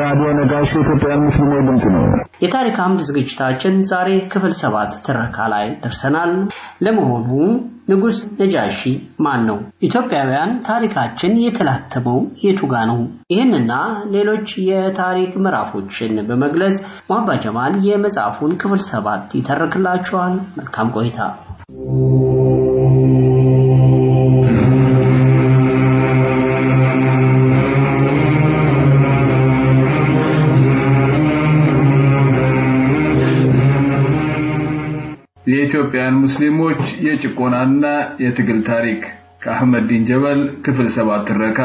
ራዲዮ ነጋሽ የኢትዮጵያን ሙስሊሞች ድምፅ ነው። የታሪክ አምድ ዝግጅታችን ዛሬ ክፍል ሰባት ትረካ ላይ ደርሰናል። ለመሆኑ ንጉሥ ነጃሺ ማን ነው? ኢትዮጵያውያን ታሪካችን የተላተመው የቱ ጋ ነው? ይህንና ሌሎች የታሪክ ምዕራፎችን በመግለጽ ዋባ ጀማል የመጽሐፉን ክፍል ሰባት ይተርክላችኋል። መልካም ቆይታ። የኢትዮጵያን ሙስሊሞች የጭቆናና የትግል ታሪክ ከአህመድ ዲን ጀበል ክፍል ሰባት ትረካ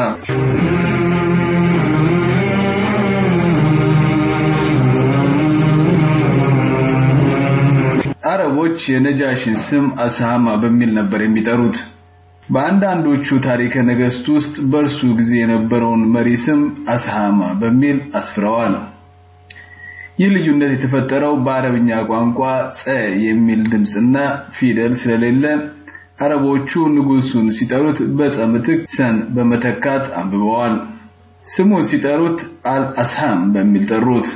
አረቦች የነጃሽን ስም አስሃማ በሚል ነበር የሚጠሩት። በአንዳንዶቹ ታሪከ ነገሥት ውስጥ በእርሱ ጊዜ የነበረውን መሪ ስም አስሃማ በሚል አስፍረዋል። ይህ ልዩነት የተፈጠረው በአረብኛ ቋንቋ ጸ የሚል ድምፅና ፊደል ስለሌለ አረቦቹ ንጉሱን ሲጠሩት በጸ ምትክ ሰን በመተካት አንብበዋል። ስሙን ሲጠሩት አልአስሃም በሚል ጠሩት።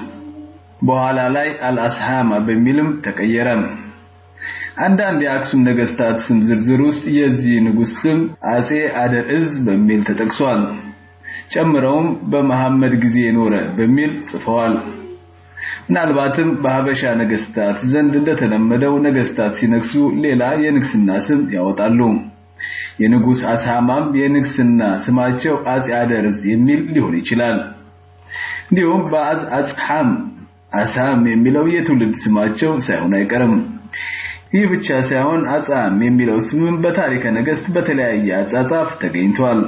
በኋላ ላይ አልአስሃማ በሚልም ተቀየረ። አንዳንድ የአክሱም ነገስታት ስም ዝርዝር ውስጥ የዚህ ንጉስ ስም አጼ አደርዕዝ በሚል ተጠቅሷል። ጨምረውም በመሐመድ ጊዜ ኖረ በሚል ጽፈዋል። ምናልባትም በሀበሻ ነገስታት ዘንድ እንደተለመደው ነገስታት ሲነግሱ ሌላ የንግስና ስም ያወጣሉ። የንጉስ አስሃማም የንግስና ስማቸው አጼ አደርዝ የሚል ሊሆን ይችላል። እንዲሁም በአዝ አጽሐም አሳም የሚለው የትውልድ ስማቸው ሳይሆን አይቀርም። ይህ ብቻ ሳይሆን አጻም የሚለው ስምም በታሪከ ነገስት በተለያየ አጻጻፍ ተገኝቷል።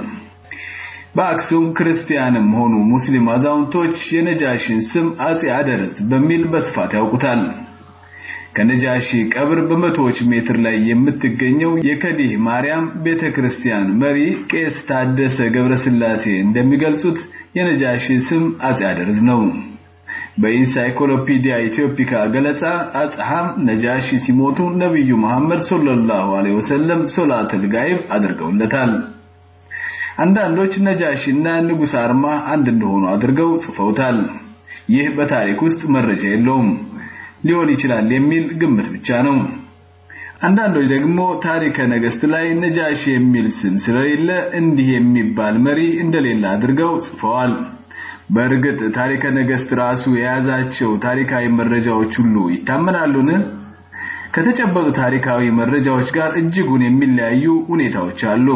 በአክሱም ክርስቲያንም ሆኑ ሙስሊም አዛውንቶች የነጃሺን ስም አጼ አደረዝ በሚል በስፋት ያውቁታል። ከነጃሺ ቀብር በመቶዎች ሜትር ላይ የምትገኘው የከዲህ ማርያም ቤተክርስቲያን መሪ ቄስ ታደሰ ገብረስላሴ እንደሚገልጹት የነጃሺ ስም አጼ አደረዝ ነው። በኢንሳይክሎፒዲያ ኢትዮፒካ ገለጻ አጽሐም ነጃሺ ሲሞቱ ነብዩ መሐመድ ሰለላሁ ዐለይሂ ወሰለም ሶላተል ጋይብ አድርገውለታል። አንዳንዶች ነጃሺና ንጉስ አርማ አንድ እንደሆኑ አድርገው ጽፈውታል። ይህ በታሪክ ውስጥ መረጃ የለውም፣ ሊሆን ይችላል የሚል ግምት ብቻ ነው። አንዳንዶች ደግሞ ታሪከ ነገስት ላይ ነጃሺ የሚል ስም ስለሌለ እንዲህ የሚባል መሪ እንደሌለ አድርገው ጽፈዋል። በእርግጥ ታሪከ ነገስት ራሱ የያዛቸው ታሪካዊ መረጃዎች ሁሉ ይታመናሉን? ከተጨበጡ ታሪካዊ መረጃዎች ጋር እጅጉን የሚለያዩ ሁኔታዎች አሉ።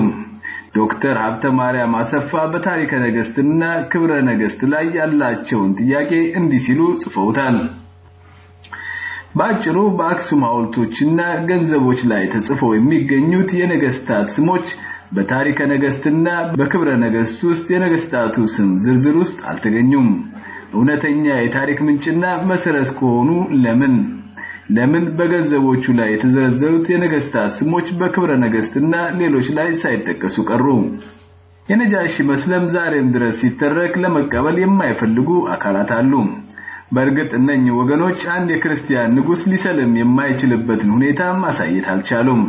ዶክተር ሀብተ ማርያም አሰፋ በታሪከ ነገስትና ክብረ ነገስት ላይ ያላቸውን ጥያቄ እንዲህ ሲሉ ጽፈውታል። በአጭሩ በአክሱም ሐውልቶችና ገንዘቦች ላይ ተጽፈው የሚገኙት የነገስታት ስሞች በታሪከ ነገስትና በክብረ ነገስት ውስጥ የነገስታቱ ስም ዝርዝር ውስጥ አልተገኙም። እውነተኛ የታሪክ ምንጭና መሰረት ከሆኑ ለምን ለምን በገንዘቦቹ ላይ የተዘረዘሩት የነገስታት ስሞች በክብረ ነገስትና ሌሎች ላይ ሳይጠቀሱ ቀሩ? የነጃሺ መስለም ዛሬም ድረስ ሲተረክ ለመቀበል የማይፈልጉ አካላት አሉ። በእርግጥ እነኚህ ወገኖች አንድ የክርስቲያን ንጉስ ሊሰልም የማይችልበትን ሁኔታ ማሳየት አልቻሉም።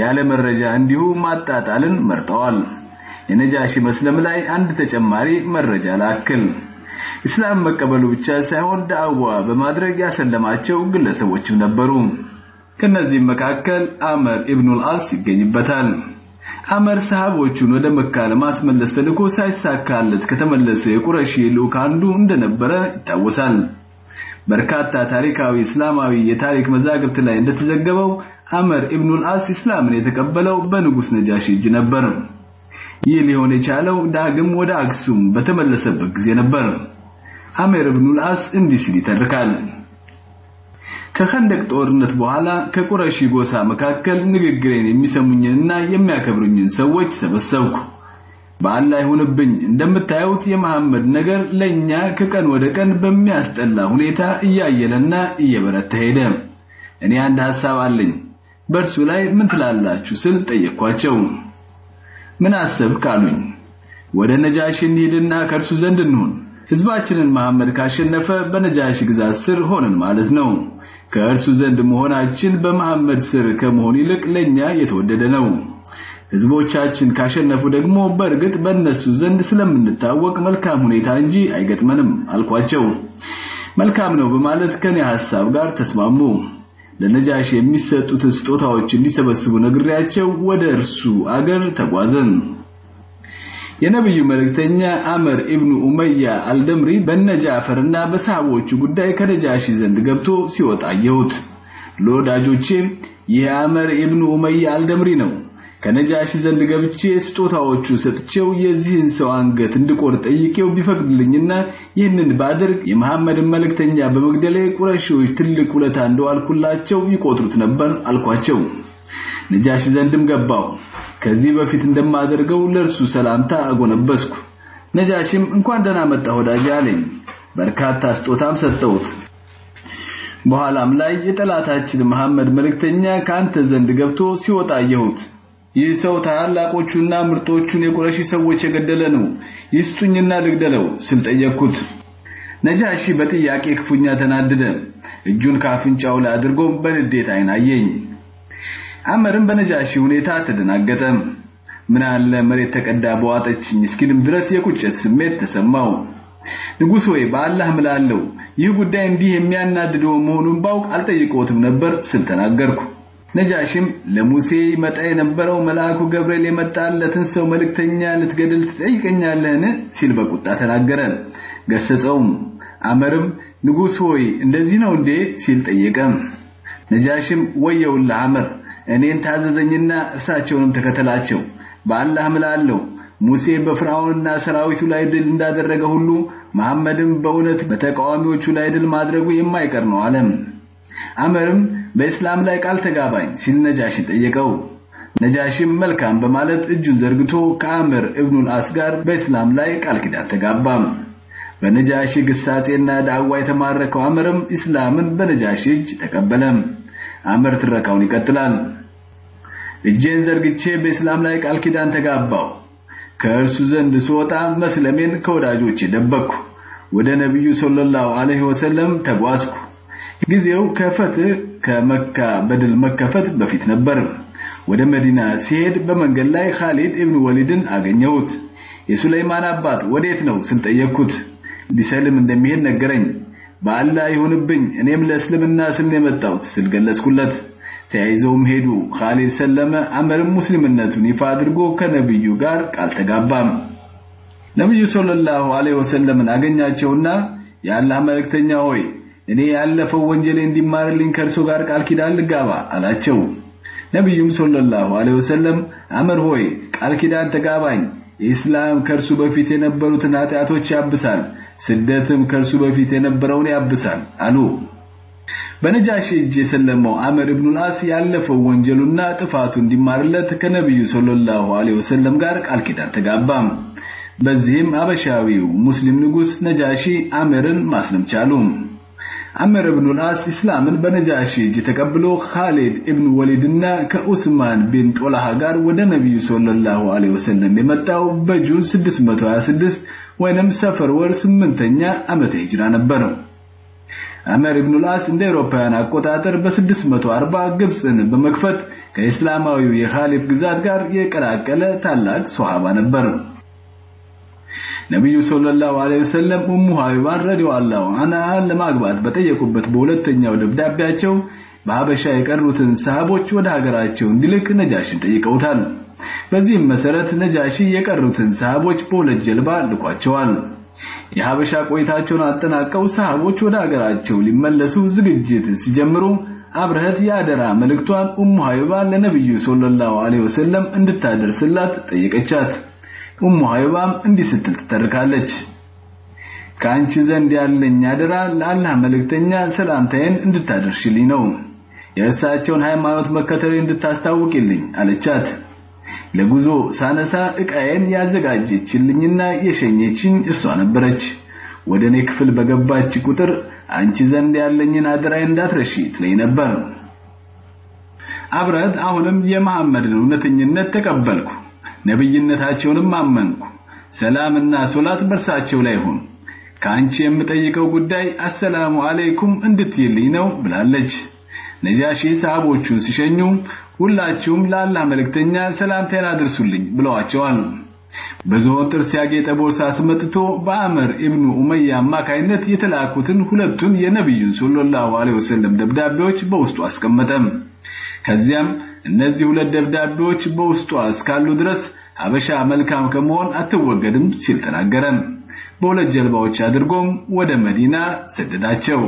ያለ መረጃ እንዲሁ ማጣጣልን መርጠዋል። የነጃሺ መስለም ላይ አንድ ተጨማሪ መረጃ ላክል። እስላም መቀበሉ ብቻ ሳይሆን ዳዕዋ በማድረግ ያሰለማቸው ግለሰቦችም ነበሩ። ከነዚህም መካከል አመር ኢብኑል አስ ይገኝበታል። አመር ሰሃቦቹን ወደ መካ ለማስመለስ ተልኮ ሳይሳካለት ከተመለሰ የቁረሺ ልዑክ አንዱ እንደነበረ ይታወሳል። በርካታ ታሪካዊ እስላማዊ የታሪክ መዛግብት ላይ እንደተዘገበው አመር ኢብኑል አስ እስላምን የተቀበለው በንጉስ ነጃሺ እጅ ነበር። ይህ ሊሆን የቻለው ዳግም ወደ አክሱም በተመለሰበት ጊዜ ነበር። አሜር ኢብኑል አስ እንዲህ ሲል ይተርካል። ከኸንደቅ ጦርነት በኋላ ከቁረሺ ጎሳ መካከል ንግግሬን የሚሰሙኝንና የሚያከብሩኝን ሰዎች ሰበሰብኩ። በአላህ ይሁንብኝ እንደምታዩት የመሐመድ ነገር ለኛ ከቀን ወደ ቀን በሚያስጠላ ሁኔታ እያየለና እየበረታ ሄደ። እኔ አንድ ሐሳብ አለኝ። በእርሱ ላይ ምን ትላላችሁ ስል ጠየቅኳቸው። ምን አሰብክ አሉኝ። ወደ ነጃሺ እንሂድና ከእርሱ ዘንድ እንሁን። ህዝባችንን መሐመድ ካሸነፈ በነጃሺ ግዛት ስር ሆነን ማለት ነው። ከእርሱ ዘንድ መሆናችን በመሐመድ ስር ከመሆን ይልቅ ለኛ የተወደደ ነው። ህዝቦቻችን ካሸነፉ ደግሞ በእርግጥ በእነሱ ዘንድ ስለምንታወቅ መልካም ሁኔታ እንጂ አይገጥመንም አልኳቸው። መልካም ነው በማለት ከኔ ሐሳብ ጋር ተስማሙ። ለነጃሽ የሚሰጡት ስጦታዎች እንዲሰበስቡ ነግሬያቸው ወደ እርሱ አገር ተጓዘን። የነብዩ መልእክተኛ አመር ኢብኑ ኡመያ አልደምሪ በነጃፈርና በሰሃቦቹ ጉዳይ ከነጃሺ ዘንድ ገብቶ ሲወጣ አየሁት። ለወዳጆቼ ይህ አመር ኢብኑ ኡመያ አልደምሪ ነው። ከነጃሺ ዘንድ ገብቼ ስጦታዎቹ ሰጥቼው የዚህን ሰው አንገት እንድቆርጥ ጠይቄው ቢፈቅድልኝና ይህንን ባደርግ የመሐመድን መልእክተኛ በመግደሌ ቁረሺዎች ትልቅ ውለታ እንደዋልኩላቸው ይቆጥሩት ነበር አልኳቸው። ነጃሺ ዘንድም ገባው። ከዚህ በፊት እንደማደርገው ለእርሱ ሰላምታ አጎነበስኩ። ነጃሽም እንኳን ደህና መጣ ወዳጅ አለኝ። በርካታ ስጦታም ሰጠሁት። በኋላም ላይ የጠላታችን መሐመድ መልእክተኛ ከአንተ ዘንድ ገብቶ ሲወጣ አየሁት። ይህ ሰው ታላላቆቹና ምርጦቹን የቁረሺ ሰዎች የገደለ ነው። ይስጡኝና ልግደለው ስል ጠየቅኩት። ነጃሺ በጥያቄ ክፉኛ ተናደደ። እጁን ካፍንጫው ላይ አድርጎ በንዴት አይን አየኝ። አመርም በነጃሺ ሁኔታ ተደናገጠ። ምን አለ መሬት ተቀዳ በዋጠችኝ እስኪልም ድረስ የቁጭት ስሜት ተሰማው። ንጉሥ ሆይ በአላህ ምላለሁ ይህ ጉዳይ እንዲህ የሚያናድደው መሆኑን ባውቅ አልጠይቀውትም ነበር ስል ተናገርኩ። ነጃሽም ለሙሴ ይመጣ የነበረው መልአኩ ገብርኤል የመጣለትን ሰው መልእክተኛ ልትገድል ትጠይቀኛለህን ሲል በቁጣ ተናገረ። ገሰጸውም። አመርም ንጉሥ ሆይ እንደዚህ ነው እንዴ ሲል ጠየቀ። ነጃሽም ወየውልህ አመር እኔን ታዘዘኝና እርሳቸውንም ተከተላቸው። በአላህ ምላለሁ ሙሴ በፍርዓውንና ሰራዊቱ ላይ ድል እንዳደረገ ሁሉ መሐመድም በእውነት በተቃዋሚዎቹ ላይ ድል ማድረጉ የማይቀር ነው አለም። አመርም በእስላም ላይ ቃል ተጋባኝ ሲል ነጃሽን ጠየቀው። ነጃሽም መልካም በማለት እጁን ዘርግቶ ከአምር ኢብኑል አስ ጋር በእስላም ላይ ቃል ኪዳን ተጋባም። በነጃሺ ግሳጼና ዳዋ የተማረከው አምርም እስላምን በነጃሺ እጅ ተቀበለም። አምር ትረካውን ይቀጥላል። እጄን ዘርግቼ በእስላም ላይ ቃል ኪዳን ተጋባው። ከእርሱ ዘንድ ስወጣ መስለሜን ከወዳጆቼ ደበቅኩ። ወደ ነቢዩ ሰለላሁ ዐለይሂ ወሰለም ተጓዝኩ። ጊዜው ከፈትህ ከመካ በድል መከፈት በፊት ነበር። ወደ መዲና ሲሄድ በመንገድ ላይ ኻሊድ ኢብኑ ወሊድን አገኘሁት። የሱለይማን አባት ወዴት ነው ስል ጠየቅኩት። ሊሰልም እንደሚሄድ ነገረኝ። በአላህ ይሁንብኝ እኔም ለእስልምና ስል ነው የመጣሁት ስል ገለጽኩለት። ተያይዘውም ሄዱ። ኻሊድ ሰለመ። አመርም ሙስሊምነቱን ይፋ አድርጎ ከነብዩ ጋር ቃል ተጋባም። ነብዩ ሰለላሁ ዐለይሂ ወሰለምን አገኛቸውና የአላህ መልእክተኛ ሆይ እኔ ያለፈው ወንጀሌ እንዲማርልኝ ከእርሶ ጋር ቃል ኪዳን ልጋባ አላቸው። ነብዩም ሰለላሁ ዐለይሂ ወሰለም አመር ሆይ ቃል ኪዳን ተጋባኝ፣ ኢስላም ከእርሱ በፊት የነበሩትን ኃጢአቶች ያብሳል፣ ስደትም ከእርሱ በፊት የነበረውን ያብሳል አሉ። በነጃሺ እጅ የሰለመው አመር ኢብኑል አስ ያለፈው ወንጀሉና ጥፋቱ እንዲማርለት ከነብዩ ሰለላሁ ዐለይሂ ወሰለም ጋር ቃል ኪዳን ተጋባም። በዚህም አበሻዊው ሙስሊም ንጉስ ነጃሺ አመርን ማስለም ቻሉ። አመር ኢብኑል አስ ኢስላምን በነጃሺ እጅ ተቀብሎ ኻሊድ ኢብኑ ወሊድና ከኡስማን ቢን ጦልሃ ጋር ወደ ነብዩ ሰለላሁ ዐለይሂ ወሰለም የመጣው በጁን 626 ወይንም ሰፈር ወር 8ኛ ዓመተ ሂጅራ ነበር። አመር ኢብኑል አስ እንደ አውሮፓውያን አቆጣጠር በ640 ግብፅን በመክፈት ከእስላማዊው የኺላፋ ግዛት ጋር የቀላቀለ ታላቅ ሰሃባ ነበር። ነብዩ ሰለላሁ ዐለይሂ ወሰለም ኡሙ ሀቢባን ረዲየላሁ ዐንሃ ለማግባት በጠየቁበት በሁለተኛው ደብዳቤያቸው በሀበሻ የቀሩትን ሰሃቦች ወደ ሀገራቸው እንዲልክ ነጃሽን ጠይቀውታል። በዚህም መሰረት ነጃሺ የቀሩትን ሰሃቦች በሁለት ጀልባ ልኳቸዋል። የሀበሻ ቆይታቸውን አጠናቀው ሰሃቦች ወደ ሀገራቸው ሊመለሱ ዝግጅት ሲጀምሩ አብረህት የአደራ መልእክቷን ኡሙ ሀቢባ ለነብዩ ሰለላሁ ዐለይሂ ወሰለም እንድታደርስላት ጠየቀቻት። ኡሙ ሀይባም እንዲህ ስትል ትተርካለች። ከአንቺ ዘንድ ያለኝ አደራ ለአላህ መልእክተኛ ሰላምታዬን እንድታደርሽልኝ ነው። የእርሳቸውን ሃይማኖት መከተል እንድታስታውቅልኝ አለቻት። ለጉዞ ሳነሳ ዕቃዬን ያዘጋጀችልኝና የሸኘችኝ እርሷ ነበረች። ወደ እኔ ክፍል በገባች ቁጥር አንቺ ዘንድ ያለኝን አደራዬን እንዳትረሺ ትለኝ ነበር። አብረት አሁንም የመሐመድን እውነተኝነት ተቀበልኩ። ነብይነታቸውንም አመንኩ። ሰላምና ሶላት በርሳቸው ላይ ይሁን። ከአንቺ የምጠይቀው ጉዳይ አሰላሙ አለይኩም እንድትይልኝ ነው ብላለች። ነጃሺ ሰሃቦቹን ሲሸኙ ሁላችሁም ለአላህ መልእክተኛ ሰላምታን አድርሱልኝ ብለዋቸዋል። በዝሆን ጥርስ ያጌጠ ቦርሳ አስመጥቶ በአመር ኢብኑ ኡመያ አማካይነት የተላኩትን ሁለቱን የነቢዩን ሰለላሁ ዐለይሂ ወሰለም ደብዳቤዎች በውስጡ አስቀመጠም። ከዚያም እነዚህ ሁለት ደብዳቤዎች በውስጧ እስካሉ ድረስ ሀበሻ መልካም ከመሆን አትወገድም ሲል ተናገረ። በሁለት ጀልባዎች አድርጎም ወደ መዲና ሰደዳቸው።